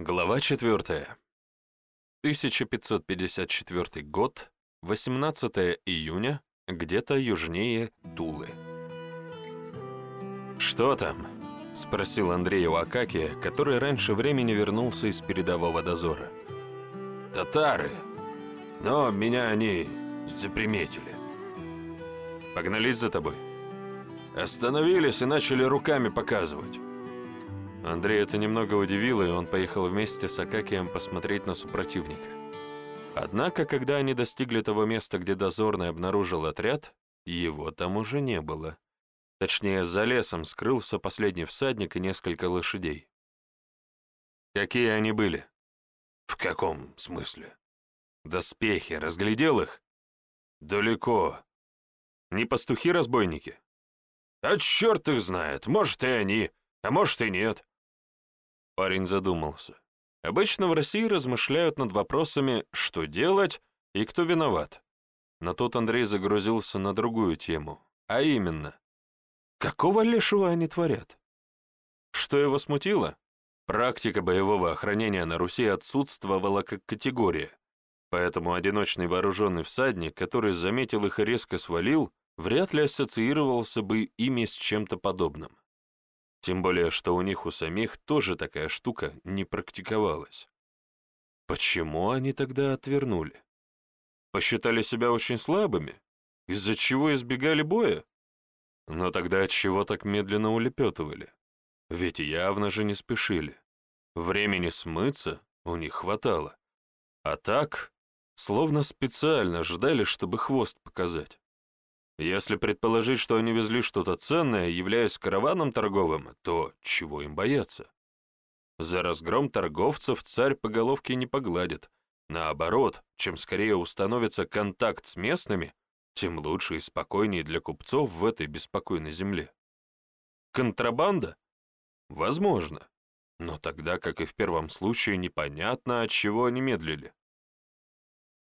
Глава 4. 1554 год, 18 июня, где-то южнее Тулы. «Что там?» — спросил Андрей у Акакия, который раньше времени вернулся из передового дозора. «Татары, но меня они заприметили». «Погнались за тобой?» «Остановились и начали руками показывать». Андрей это немного удивило, и он поехал вместе с Акакием посмотреть на супротивника. Однако, когда они достигли того места, где дозорный обнаружил отряд, его там уже не было. Точнее, за лесом скрылся последний всадник и несколько лошадей. Какие они были? В каком смысле? Доспехи, разглядел их? Далеко. Не пастухи-разбойники? А черт их знает, может и они, а может и нет. Парень задумался. Обычно в России размышляют над вопросами «что делать» и «кто виноват?». Но тут Андрей загрузился на другую тему, а именно «какого лешего они творят?». Что его смутило? Практика боевого охранения на Руси отсутствовала как категория, поэтому одиночный вооруженный всадник, который заметил их и резко свалил, вряд ли ассоциировался бы ими с чем-то подобным. Тем более, что у них у самих тоже такая штука не практиковалась. Почему они тогда отвернули? Посчитали себя очень слабыми? Из-за чего избегали боя? Но тогда от чего так медленно улепетывали? Ведь явно же не спешили. Времени смыться у них хватало. А так, словно специально ждали, чтобы хвост показать. Если предположить, что они везли что-то ценное, являясь караваном торговым, то чего им бояться? За разгром торговцев царь по головке не погладит. Наоборот, чем скорее установится контакт с местными, тем лучше и спокойнее для купцов в этой беспокойной земле. Контрабанда? Возможно. Но тогда, как и в первом случае, непонятно, от чего они медлили.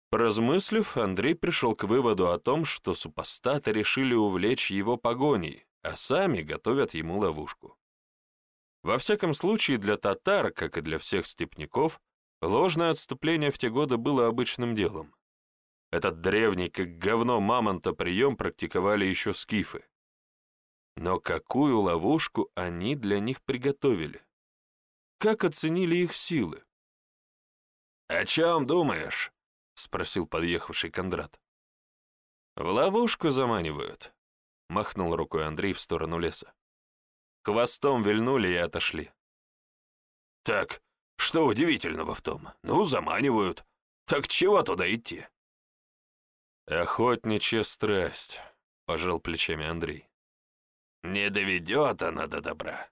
Поразмыслив, Андрей пришел к выводу о том, что супостаты решили увлечь его погоней, а сами готовят ему ловушку. Во всяком случае, для татар, как и для всех степняков, ложное отступление в те годы было обычным делом. Этот древний, как говно мамонта, прием практиковали еще скифы. Но какую ловушку они для них приготовили? Как оценили их силы? «О чем думаешь?» — спросил подъехавший Кондрат. «В ловушку заманивают», — махнул рукой Андрей в сторону леса. Хвостом вильнули и отошли. «Так, что удивительного в том? Ну, заманивают. Так чего туда идти?» «Охотничья страсть», — пожал плечами Андрей. «Не доведет она до добра».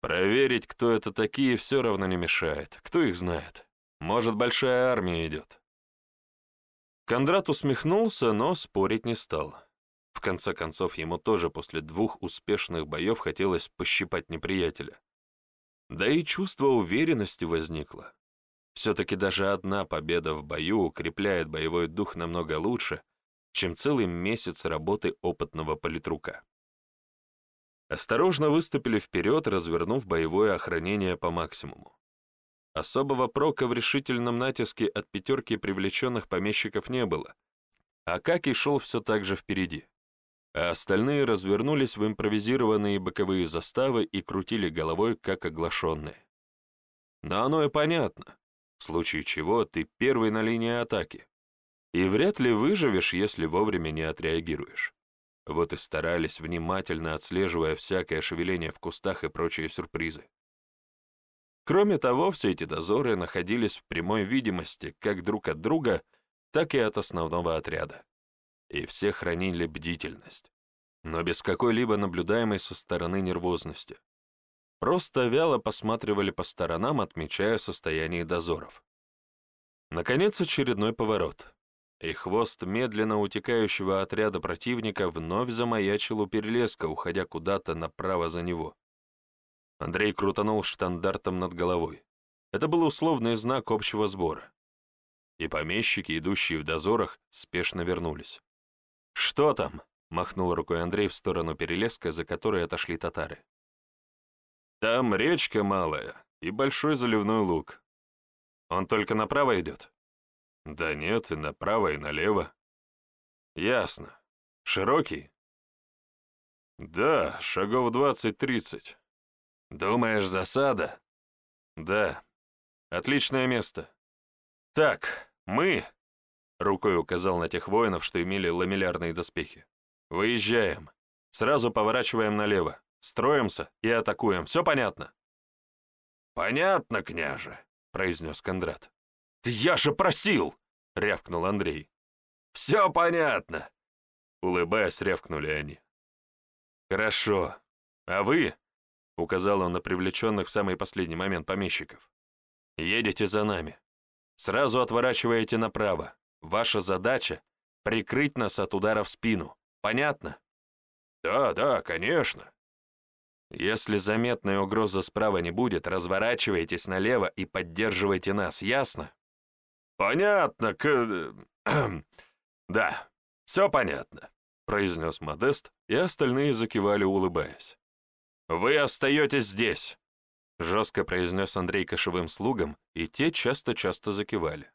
«Проверить, кто это такие, все равно не мешает. Кто их знает?» Может, большая армия идет. Кондрат усмехнулся, но спорить не стал. В конце концов, ему тоже после двух успешных боев хотелось пощипать неприятеля. Да и чувство уверенности возникло. Все-таки даже одна победа в бою укрепляет боевой дух намного лучше, чем целый месяц работы опытного политрука. Осторожно выступили вперед, развернув боевое охранение по максимуму. Особого прока в решительном натиске от пятерки привлеченных помещиков не было, а Каки шел все так же впереди, а остальные развернулись в импровизированные боковые заставы и крутили головой, как оглашенные. Но оно и понятно, в случае чего ты первый на линии атаки, и вряд ли выживешь, если вовремя не отреагируешь. Вот и старались, внимательно отслеживая всякое шевеление в кустах и прочие сюрпризы. Кроме того, все эти дозоры находились в прямой видимости как друг от друга, так и от основного отряда. И все хранили бдительность, но без какой-либо наблюдаемой со стороны нервозности. Просто вяло посматривали по сторонам, отмечая состояние дозоров. Наконец, очередной поворот. И хвост медленно утекающего отряда противника вновь замаячил у перелеска, уходя куда-то направо за него. Андрей крутанул штандартом над головой. Это был условный знак общего сбора. И помещики, идущие в дозорах, спешно вернулись. «Что там?» — махнул рукой Андрей в сторону перелеска, за которой отошли татары. «Там речка малая, и большой заливной лук. Он только направо идет? Да нет, и направо, и налево. Ясно. Широкий? Да, шагов двадцать-тридцать. Думаешь, засада? Да. Отличное место. Так, мы, рукой указал на тех воинов, что имели ламеллярные доспехи, выезжаем. Сразу поворачиваем налево, строимся и атакуем. Все понятно? Понятно, княже, произнес Кондрат. «Я же просил!» — рявкнул Андрей. «Все понятно!» — улыбаясь, рявкнули они. «Хорошо. А вы?» — указал он на привлеченных в самый последний момент помещиков. «Едете за нами. Сразу отворачиваете направо. Ваша задача — прикрыть нас от удара в спину. Понятно?» «Да, да, конечно». «Если заметной угрозы справа не будет, разворачивайтесь налево и поддерживайте нас, ясно?» «Понятно, к... да, все понятно», — произнес Модест, и остальные закивали, улыбаясь. «Вы остаетесь здесь», — жестко произнес Андрей кошевым слугам, и те часто-часто закивали.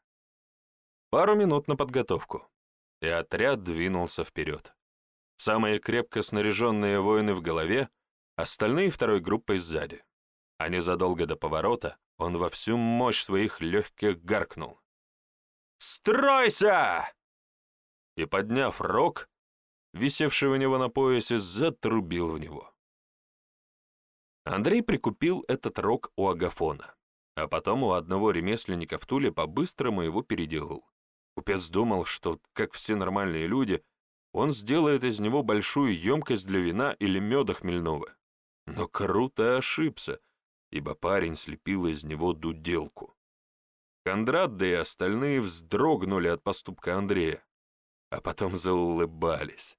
Пару минут на подготовку, и отряд двинулся вперед. Самые крепко снаряженные воины в голове, остальные второй группой сзади. А незадолго до поворота он во всю мощь своих легких гаркнул. «Стройся!» И, подняв рог, висевший у него на поясе, затрубил в него. Андрей прикупил этот рог у Агафона, а потом у одного ремесленника в Туле по-быстрому его переделал. Купец думал, что, как все нормальные люди, он сделает из него большую емкость для вина или меда хмельного. Но круто ошибся, ибо парень слепил из него дуделку. Кондрат, да и остальные вздрогнули от поступка Андрея, а потом заулыбались.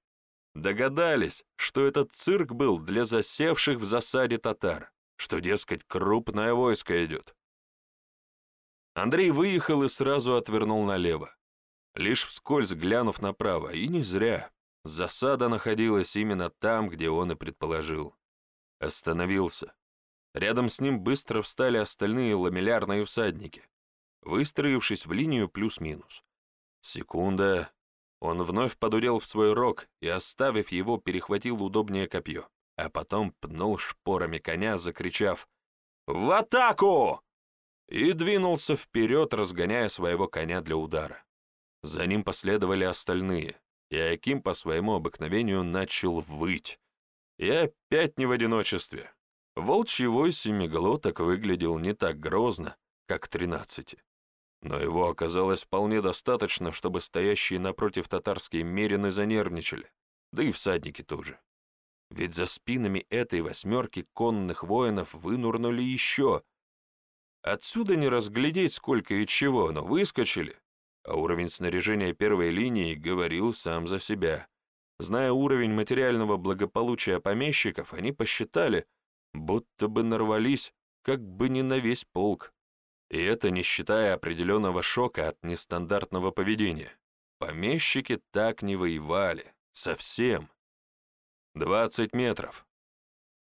Догадались, что этот цирк был для засевших в засаде татар, что, дескать, крупное войско идет. Андрей выехал и сразу отвернул налево лишь вскользь глянув направо, и не зря. Засада находилась именно там, где он и предположил. Остановился. Рядом с ним быстро встали остальные ламеллярные всадники, выстроившись в линию плюс-минус. Секунда. Он вновь подурел в свой рог и, оставив его, перехватил удобнее копье, а потом пнул шпорами коня, закричав «В атаку!» и двинулся вперед, разгоняя своего коня для удара. За ним последовали остальные, и Аким по своему обыкновению начал выть. И опять не в одиночестве. Волчий вой семиглоток выглядел не так грозно, как тринадцати. Но его оказалось вполне достаточно, чтобы стоящие напротив татарские мерины занервничали, да и всадники тоже. Ведь за спинами этой восьмерки конных воинов вынурнули еще. Отсюда не разглядеть сколько и чего, но выскочили, а уровень снаряжения первой линии говорил сам за себя. Зная уровень материального благополучия помещиков, они посчитали, будто бы нарвались как бы не на весь полк. И это не считая определенного шока от нестандартного поведения. Помещики так не воевали. Совсем. Двадцать метров.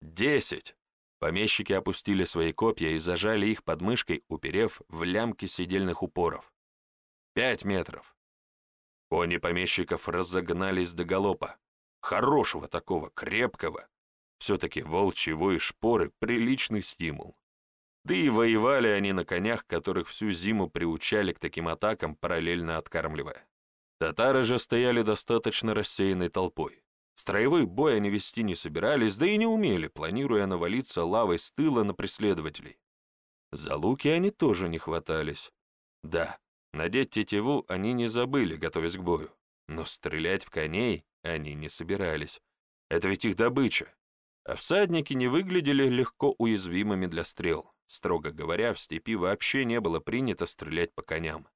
Десять. Помещики опустили свои копья и зажали их под мышкой, уперев в лямки сидельных упоров. Пять метров. Кони помещиков разогнались до галопа. Хорошего такого, крепкого. Все-таки волчий вой шпоры — приличный стимул. Да и воевали они на конях, которых всю зиму приучали к таким атакам, параллельно откармливая. Татары же стояли достаточно рассеянной толпой. Строевой бой они вести не собирались, да и не умели, планируя навалиться лавой с тыла на преследователей. За луки они тоже не хватались. Да, Надеть тетиву они не забыли, готовясь к бою, но стрелять в коней они не собирались. Это ведь их добыча. А всадники не выглядели легко уязвимыми для стрел. Строго говоря, в степи вообще не было принято стрелять по коням.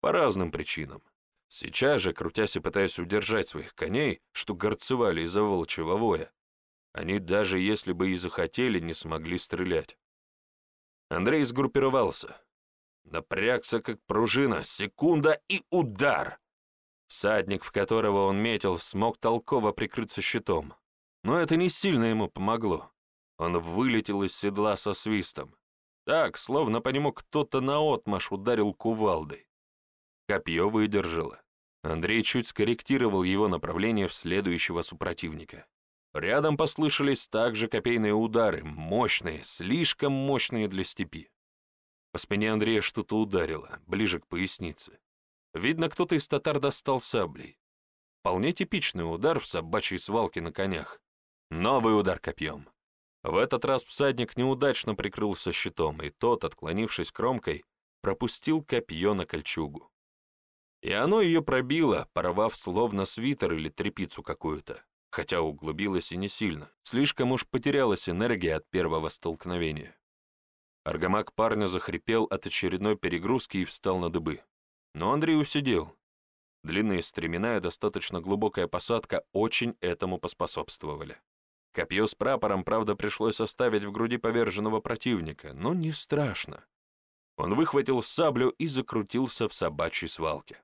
По разным причинам. Сейчас же, крутясь и пытаясь удержать своих коней, что горцевали из-за волчьего воя, они даже если бы и захотели, не смогли стрелять. Андрей сгруппировался, Напрягся, как пружина, секунда и удар. Садник, в которого он метил, смог толково прикрыться щитом. Но это не сильно ему помогло. Он вылетел из седла со свистом. Так, словно по нему кто-то наотмашь ударил кувалдой. Копье выдержало. Андрей чуть скорректировал его направление в следующего супротивника. Рядом послышались также копейные удары, мощные, слишком мощные для степи. По спине Андрея что-то ударило, ближе к пояснице. Видно, кто-то из татар достал саблей. Вполне типичный удар в собачьей свалке на конях. Новый удар копьем. В этот раз всадник неудачно прикрылся щитом, и тот, отклонившись кромкой, пропустил копье на кольчугу. И оно ее пробило, порвав словно свитер или тряпицу какую-то, хотя углубилось и не сильно, слишком уж потерялась энергия от первого столкновения. Аргамак парня захрипел от очередной перегрузки и встал на дыбы. Но Андрей усидел. Длинные стремена и достаточно глубокая посадка очень этому поспособствовали. Копье с прапором, правда, пришлось оставить в груди поверженного противника, но не страшно. Он выхватил саблю и закрутился в собачьей свалке.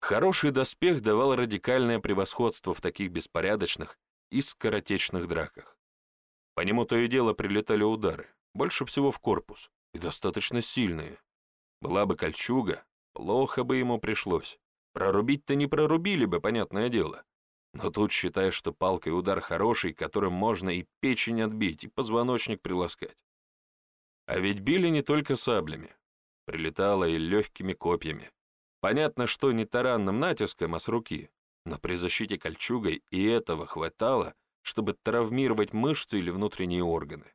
Хороший доспех давал радикальное превосходство в таких беспорядочных и скоротечных драках. По нему то и дело прилетали удары, больше всего в корпус, и достаточно сильные. Была бы кольчуга, плохо бы ему пришлось. Прорубить-то не прорубили бы, понятное дело. Но тут считай, что палкой удар хороший, которым можно и печень отбить, и позвоночник приласкать. А ведь били не только саблями. Прилетало и легкими копьями. Понятно, что не таранным натиском, а с руки. Но при защите кольчугой и этого хватало, чтобы травмировать мышцы или внутренние органы.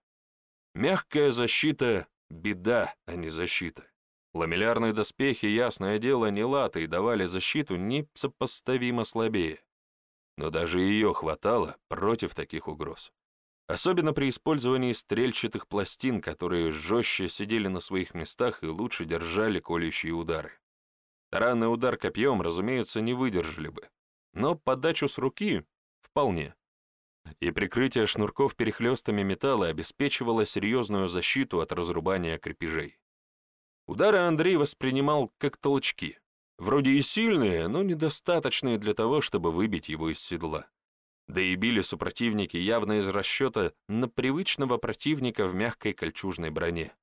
Мягкая защита — беда, а не защита. Ламеллярные доспехи, ясное дело, не латы и давали защиту несопоставимо слабее но даже ее хватало против таких угроз. Особенно при использовании стрельчатых пластин, которые жестче сидели на своих местах и лучше держали колющие удары. Таранный удар копьем, разумеется, не выдержали бы, но подачу с руки — вполне. И прикрытие шнурков перехлестами металла обеспечивало серьезную защиту от разрубания крепежей. Удары Андрей воспринимал как толчки — Вроде и сильные, но недостаточные для того, чтобы выбить его из седла. Да и били супротивники явно из расчета на привычного противника в мягкой кольчужной броне.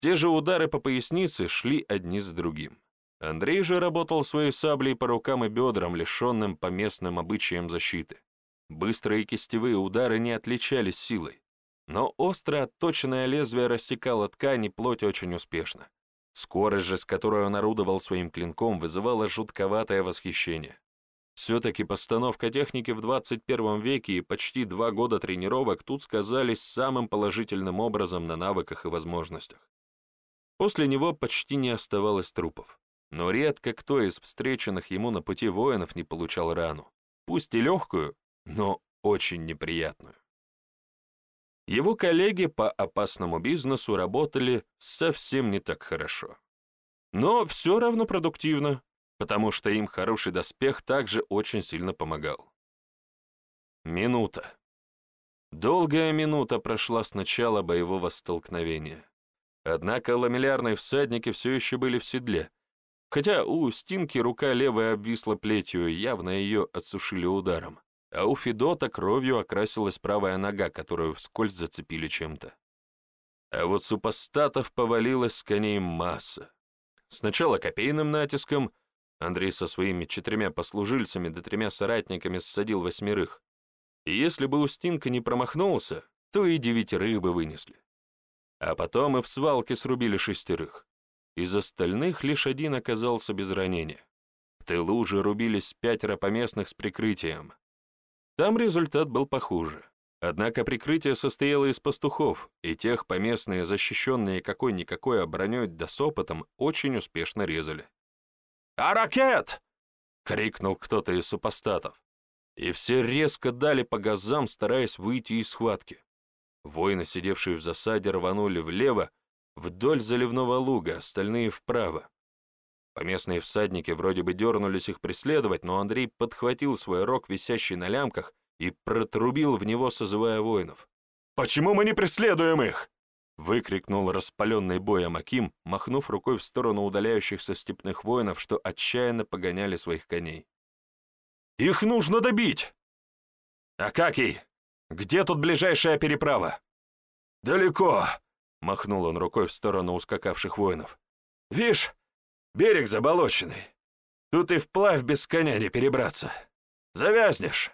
Те же удары по пояснице шли одни с другим. Андрей же работал своей саблей по рукам и бедрам, лишенным по местным обычаям защиты. Быстрые кистевые удары не отличались силой, но остро отточенное лезвие рассекало ткань и плоть очень успешно. Скорость же, с которой он орудовал своим клинком, вызывала жутковатое восхищение. Все-таки постановка техники в 21 веке и почти два года тренировок тут сказались самым положительным образом на навыках и возможностях. После него почти не оставалось трупов, но редко кто из встреченных ему на пути воинов не получал рану, пусть и легкую, но очень неприятную. Его коллеги по опасному бизнесу работали совсем не так хорошо. Но все равно продуктивно, потому что им хороший доспех также очень сильно помогал. Минута. Долгая минута прошла с начала боевого столкновения. Однако ламеллярные всадники все еще были в седле, хотя у Стинки рука левая обвисла плетью, явно ее отсушили ударом а у Федота кровью окрасилась правая нога, которую вскользь зацепили чем-то. А вот супостатов повалилась с коней масса. Сначала копейным натиском, Андрей со своими четырьмя послужильцами да тремя соратниками ссадил восьмерых. И если бы Устинка не промахнулся, то и девятерых бы вынесли. А потом и в свалке срубили шестерых. Из остальных лишь один оказался без ранения. В тылу же рубились пятеро поместных с прикрытием, там результат был похуже. Однако прикрытие состояло из пастухов, и тех поместные, защищенные какой-никакой оборонёй да с опытом, очень успешно резали. «А ракет!» — крикнул кто-то из супостатов. И все резко дали по газам, стараясь выйти из схватки. Воины, сидевшие в засаде, рванули влево, вдоль заливного луга, остальные вправо. Поместные всадники вроде бы дернулись их преследовать, но Андрей подхватил свой рог, висящий на лямках, и протрубил в него, созывая воинов. «Почему мы не преследуем их?» — выкрикнул распаленный боем Аким, махнув рукой в сторону удаляющихся степных воинов, что отчаянно погоняли своих коней. «Их нужно добить!» «Акакий, где тут ближайшая переправа?» «Далеко!» махнул он рукой в сторону ускакавших воинов. «Вишь, берег заболоченный. Тут и вплавь без коня не перебраться. Завязнешь.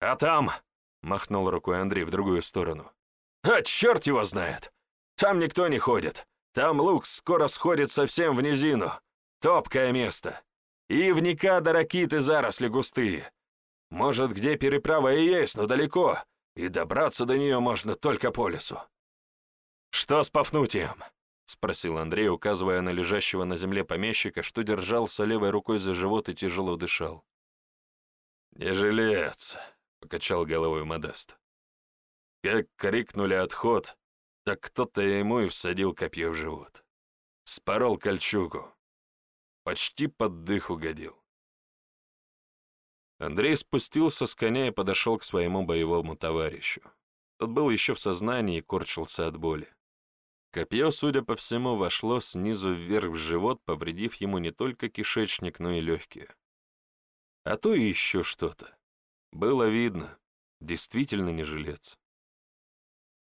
А там, — махнул рукой Андрей в другую сторону, — а черт его знает. Там никто не ходит. Там лук скоро сходит совсем в низину. Топкое место. И вника до ракиты заросли густые. Может, где переправа и есть, но далеко, и добраться до нее можно только по лесу. «Что с Пафнутием?» — спросил Андрей, указывая на лежащего на земле помещика, что держался левой рукой за живот и тяжело дышал. «Не жилец», — покачал головой Модест. Как крикнули отход, так кто-то ему и всадил копье в живот. Спорол кольчугу. Почти под дых угодил. Андрей спустился с коня и подошел к своему боевому товарищу. Тот был еще в сознании и корчился от боли. Копье, судя по всему, вошло снизу вверх в живот, повредив ему не только кишечник, но и легкие. А то и еще что-то. Было видно, действительно не жилец.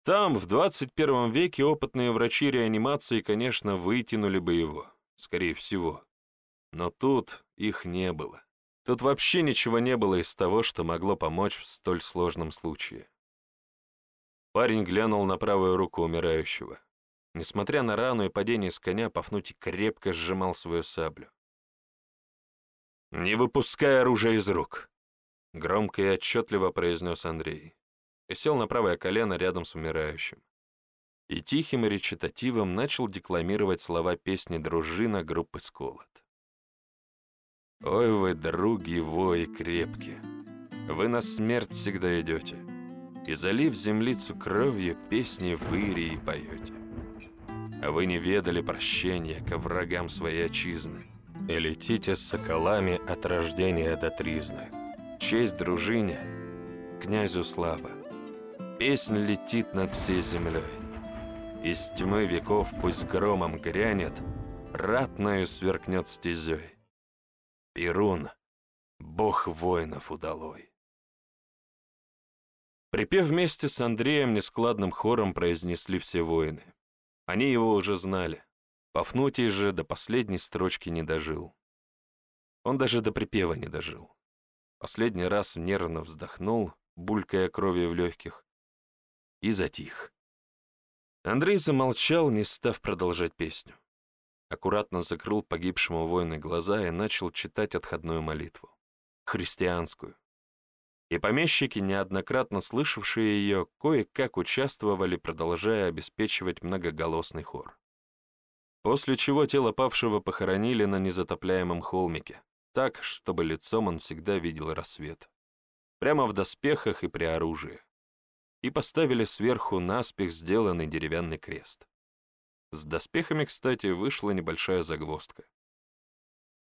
Там, в 21 веке, опытные врачи реанимации, конечно, вытянули бы его, скорее всего. Но тут их не было. Тут вообще ничего не было из того, что могло помочь в столь сложном случае. Парень глянул на правую руку умирающего. Несмотря на рану и падение с коня, Пафнутий крепко сжимал свою саблю. «Не выпускай оружие из рук!» — громко и отчетливо произнес Андрей. И сел на правое колено рядом с умирающим. И тихим речитативом начал декламировать слова песни «Дружина» группы «Сколот». «Ой вы, други, вои крепкие, вы на смерть всегда идете, и, залив землицу кровью, песни выри и поете. Вы не ведали прощения ко врагам своей отчизны, и летите с соколами от рождения до тризны. Честь дружине, князю слава, песнь летит над всей землей. Из тьмы веков пусть громом грянет, ратною сверкнет стезей. Перун, бог воинов удалой. Припев вместе с Андреем нескладным хором произнесли все воины. Они его уже знали. Пафнутий же до последней строчки не дожил. Он даже до припева не дожил. Последний раз нервно вздохнул, булькая кровью в легких, и затих. Андрей замолчал, не став продолжать песню. Аккуратно закрыл погибшему воину глаза и начал читать отходную молитву. Христианскую. И помещики, неоднократно слышавшие ее, кое-как участвовали, продолжая обеспечивать многоголосный хор после чего тело павшего похоронили на незатопляемом холмике, так, чтобы лицом он всегда видел рассвет. Прямо в доспехах и при оружии. И поставили сверху наспех сделанный деревянный крест. С доспехами, кстати, вышла небольшая загвоздка.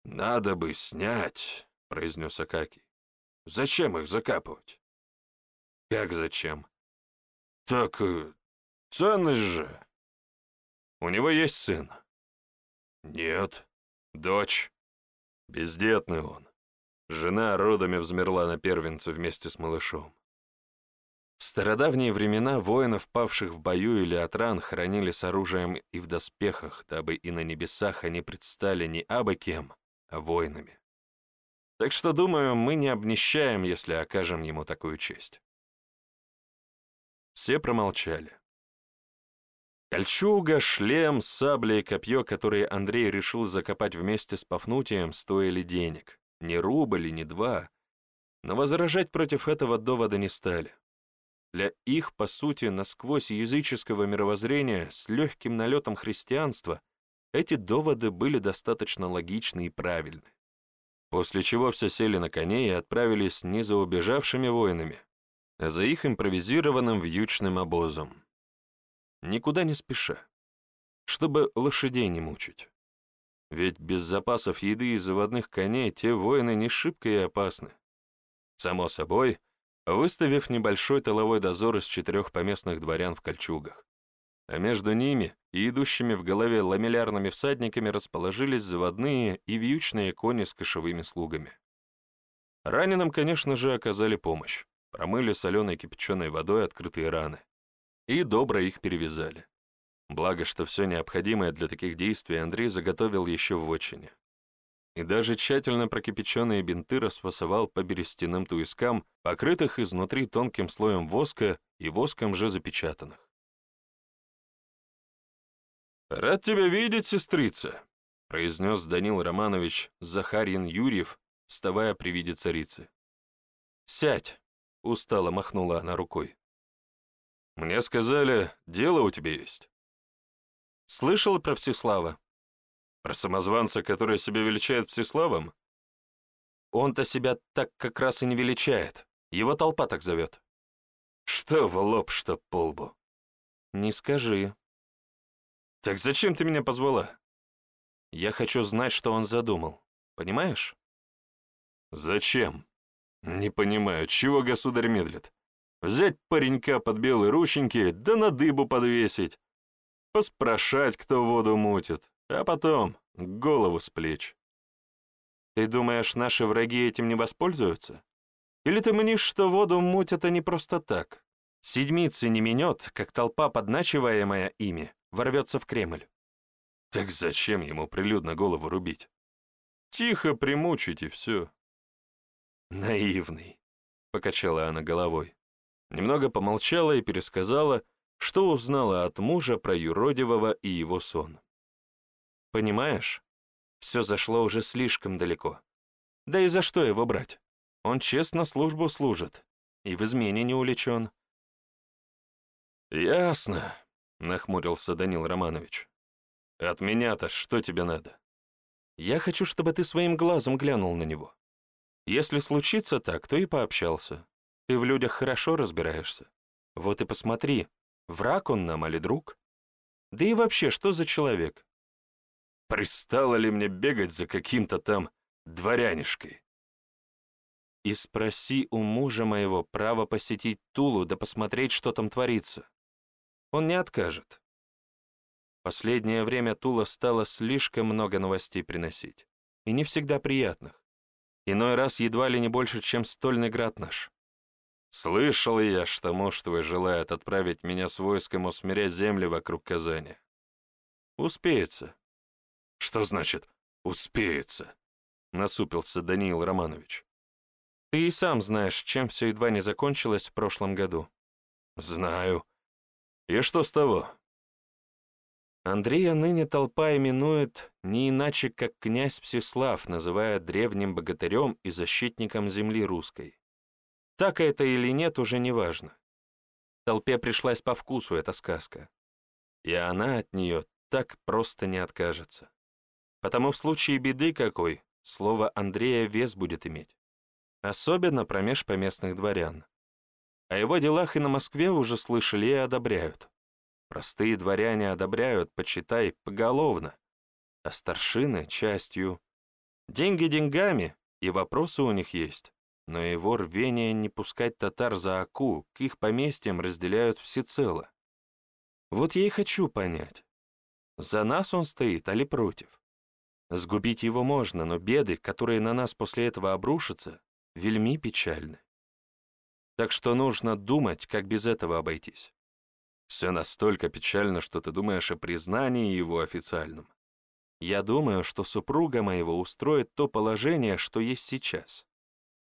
«Надо бы снять», — произнес Акакий. «Зачем их закапывать?» «Как зачем?» «Так э, ценность же!» У него есть сын?» «Нет. Дочь. Бездетный он. Жена родами взмерла на первенце вместе с малышом. В стародавние времена воинов, павших в бою или от ран, хранили с оружием и в доспехах, дабы и на небесах они предстали не абы кем, а воинами. Так что, думаю, мы не обнищаем, если окажем ему такую честь. Все промолчали. Кольчуга, шлем, сабля и копье, которые Андрей решил закопать вместе с Пафнутием, стоили денег. Ни рубль, ни два. Но возражать против этого довода не стали. Для их, по сути, насквозь языческого мировоззрения с легким налетом христианства эти доводы были достаточно логичны и правильны. После чего все сели на коней и отправились не за убежавшими воинами, а за их импровизированным вьючным обозом никуда не спеша, чтобы лошадей не мучить. Ведь без запасов еды и заводных коней те воины не шибко и опасны. Само собой, выставив небольшой тыловой дозор из четырех поместных дворян в кольчугах. А между ними и идущими в голове ламеллярными всадниками расположились заводные и вьючные кони с кошевыми слугами. Раненым, конечно же, оказали помощь, промыли соленой кипяченой водой открытые раны, и добро их перевязали. Благо, что все необходимое для таких действий Андрей заготовил еще в отчине. И даже тщательно прокипяченные бинты расфасовал по берестяным туискам, покрытых изнутри тонким слоем воска и воском же запечатанных. «Рад тебя видеть, сестрица», — произнес Данил Романович Захарьин Юрьев, вставая при виде царицы. «Сядь», — устало махнула она рукой. «Мне сказали, дело у тебя есть». «Слышал про Всеслава?» «Про самозванца, который себя величает Всеславом?» «Он-то себя так как раз и не величает. Его толпа так зовет». «Что в лоб, что по лбу?» «Не скажи», «Так зачем ты меня позвала?» «Я хочу знать, что он задумал. Понимаешь?» «Зачем?» «Не понимаю, чего государь медлит? Взять паренька под белые рученьки, да на дыбу подвесить, поспрашать, кто воду мутит, а потом голову с плеч». «Ты думаешь, наши враги этим не воспользуются? Или ты мнишь, что воду мутят они просто так? Седмицы не минет, как толпа, подначиваемая ими, ворвется в Кремль. Так зачем ему прилюдно голову рубить? Тихо примучить и все. Наивный, покачала она головой. Немного помолчала и пересказала, что узнала от мужа про юродивого и его сон. Понимаешь, все зашло уже слишком далеко. Да и за что его брать? Он честно службу служит и в измене не уличен. «Ясно», — нахмурился Данил Романович. «От меня-то что тебе надо?» «Я хочу, чтобы ты своим глазом глянул на него. Если случится так, то и пообщался. Ты в людях хорошо разбираешься. Вот и посмотри, враг он нам или друг? Да и вообще, что за человек? Пристало ли мне бегать за каким-то там дворянишкой?» И спроси у мужа моего право посетить Тулу да посмотреть, что там творится. Он не откажет. Последнее время Тула стало слишком много новостей приносить. И не всегда приятных. Иной раз едва ли не больше, чем стольный град наш. Слышал я, что муж твой желает отправить меня с войском усмирять земли вокруг Казани. Успеется. Что значит «успеется»? Насупился Даниил Романович. Ты и сам знаешь, чем все едва не закончилось в прошлом году. Знаю. И что с того? Андрея ныне толпа именует не иначе, как князь Псислав, называя древним богатырем и защитником земли русской. Так это или нет, уже не важно. Толпе пришлась по вкусу эта сказка. И она от нее так просто не откажется. Потому в случае беды какой, слово Андрея вес будет иметь. Особенно промеж поместных дворян. О его делах и на Москве уже слышали и одобряют. Простые дворяне одобряют, почитай, поголовно, а старшины — частью. Деньги деньгами, и вопросы у них есть, но его рвение не пускать татар за Аку к их поместьям разделяют всецело. Вот я и хочу понять, за нас он стоит, али против? Сгубить его можно, но беды, которые на нас после этого обрушатся, вельми печальны. Так что нужно думать, как без этого обойтись. Все настолько печально, что ты думаешь о признании его официальном. Я думаю, что супруга моего устроит то положение, что есть сейчас.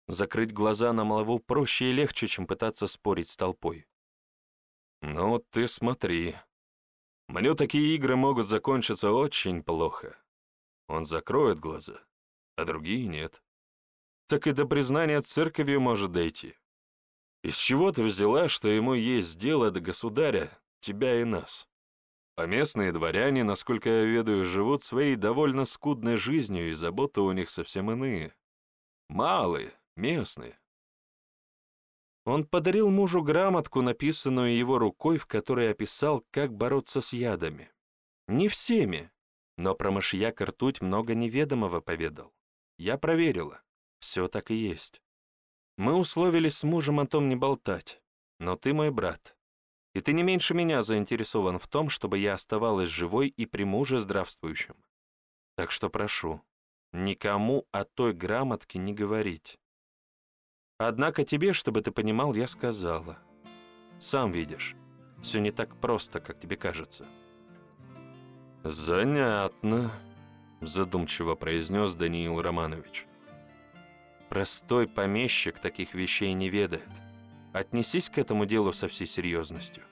Закрыть глаза на молву проще и легче, чем пытаться спорить с толпой. Ну, ты смотри. Мне такие игры могут закончиться очень плохо. Он закроет глаза, а другие нет. Так и до признания церковью может дойти. Из чего ты взяла, что ему есть дело до государя, тебя и нас? Поместные дворяне, насколько я ведаю, живут своей довольно скудной жизнью, и заботы у них совсем иные. Малые, местные. Он подарил мужу грамотку, написанную его рукой, в которой описал, как бороться с ядами. Не всеми, но про мышьяк ртуть много неведомого поведал. Я проверила, все так и есть. Мы условились с мужем о том не болтать, но ты мой брат, и ты не меньше меня заинтересован в том, чтобы я оставалась живой и при муже здравствующим. Так что прошу, никому о той грамотке не говорить. Однако тебе, чтобы ты понимал, я сказала. Сам видишь, все не так просто, как тебе кажется. «Занятно», — задумчиво произнес Даниил Романович. «Простой помещик таких вещей не ведает. Отнесись к этому делу со всей серьезностью.